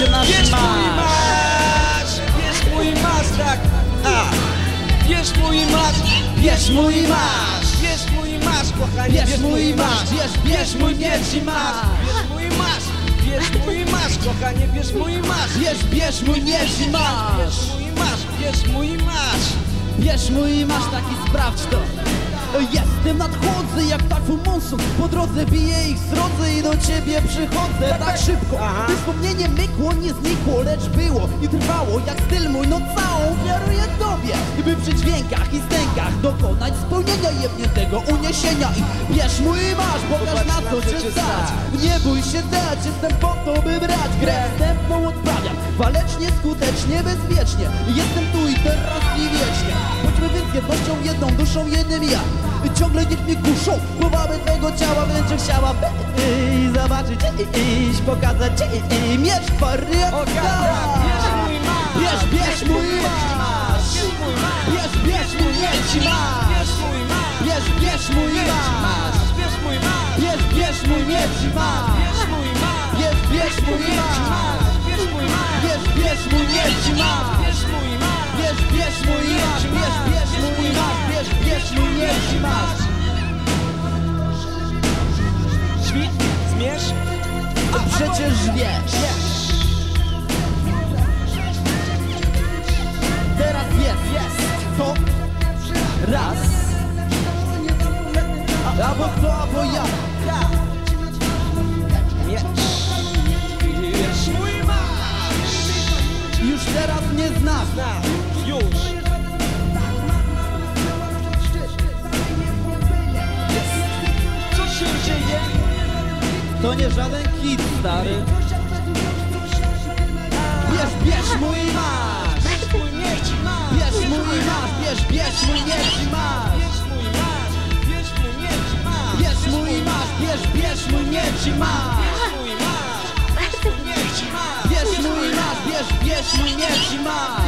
nasz Bierz mój masz bierz mój masz, tak. A. Bierz mój masz, bierz mój masz, bierz mój masz, kochanie, Bierz mój masz, bierz mój i masz Bierz mój masz, bierz mój masz, kochanie, bierz mój masz. Bierz, bierz mój i masz Bierz mój masz, bierz mój masz. Bierz mój masz, taki sprawdź to Jestem nadchodzę jak taifun monsun. Po drodze biję ich srodze i do ciebie przychodzę tak szybko. Aha. By wspomnienie mykło, nie znikło, lecz było I trwało jak styl mój, no całą wiaruję tobie I by przy dźwiękach i stękach dokonać spełnienia jebniętego uniesienia. I bierz mój masz, pokaż na co cię stać. Nie bój się dać, jestem po to by brać grę. Wstępną odprawiam, walecznie, skutecznie, bezpiecznie Jestem tu i teraz i wiecznie jedną duszą, jednym ja Ciągle niech mnie kuszą Głowały twego ciała, wręcz chciałabym i zobaczyć i iść, pokazać i, miecz masz. Bierz, bierz mój przecież wiesz Teraz jest, jest To raz Albo kto, albo ja Miecz. Bierz mój. Już teraz mnie znasz Na, już. To nie żaden hit, stary Bierz, bierz mój masz Bierz mój i masz. Bierz bierz, mój miecz i masz Bierz mój masz. Bierz. Bierz mój miecz i masz. Bierz mój i masz. Bierz bierz, mój miecz i masz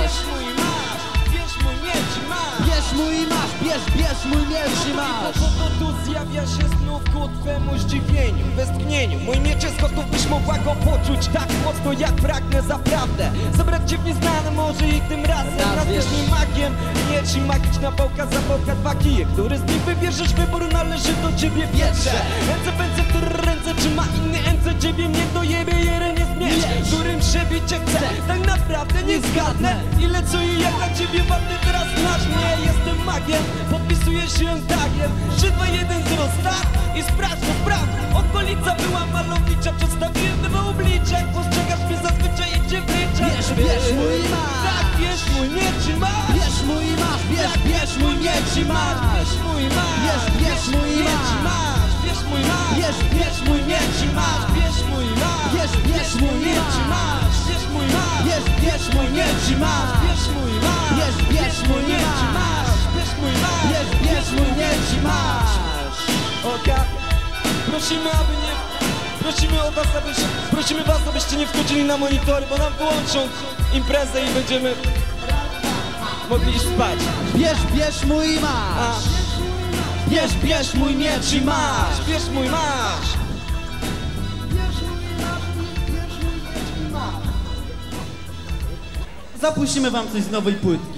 Bierz mój masz. Bierz. Bierz mój miecz i masz zjawia się znów ku twemu zdziwieniu, westchnieniu. Mój miecz jest gotów, byś mogła go poczuć tak mocno jak pragnę zaprawdę. Zabrać cię w nieznane morze i tym razem Raz nazwiesz wiesz. mnie magiem. Miecz i magiczna pałka, zapałka, dwa kije Który z nich wybierzesz, wybór należy do ciebie. Pierwsze Ręce, pędze, które ręce, czy ma inny ręce Ciebie. Nie dojebie, jeden jest Miecz. Którym przebić cię chcę, tak naprawdę nie zgadnę Ile co i jak dla ciebie warty teraz znasz. Mnie Jestem magiem, podpisuję się tagiem 3, 2, 1, 0, start i sprawdź to sprawdź. Okolica była malownicza, przedstawiłem oblicza Jak postrzegasz mnie zazwyczaj idzie wyczek Bierz, bierz mój masz. Tak, bierz mój miecz i masz Bierz mój masz, bierz, bierz mój miecz i masz Bierz mój masz. Bierz, bierz mój i masz. Bierz mój masz. Bierz, bierz mój miecz i masz Bierz mój masz. Bierz, bierz mój miecz i masz. Bierz mój masz. Bierz, bierz mój miecz i masz. Bierz mój masz. Bierz, bierz mój miecz i masz. Bierz mój masz. Bierz, bierz mój miecz i masz. Oka Prosimy, aby nie Prosimy o was, abyście, prosimy was, abyście nie wchodzili na monitory, bo nam wyłączą imprezę i będziemy mogli iść spać. Bierz, bierz mój A, masz Bierz, bierz mój miecz i masz. Bierz mój masz. Zapuścimy wam coś z nowej płytki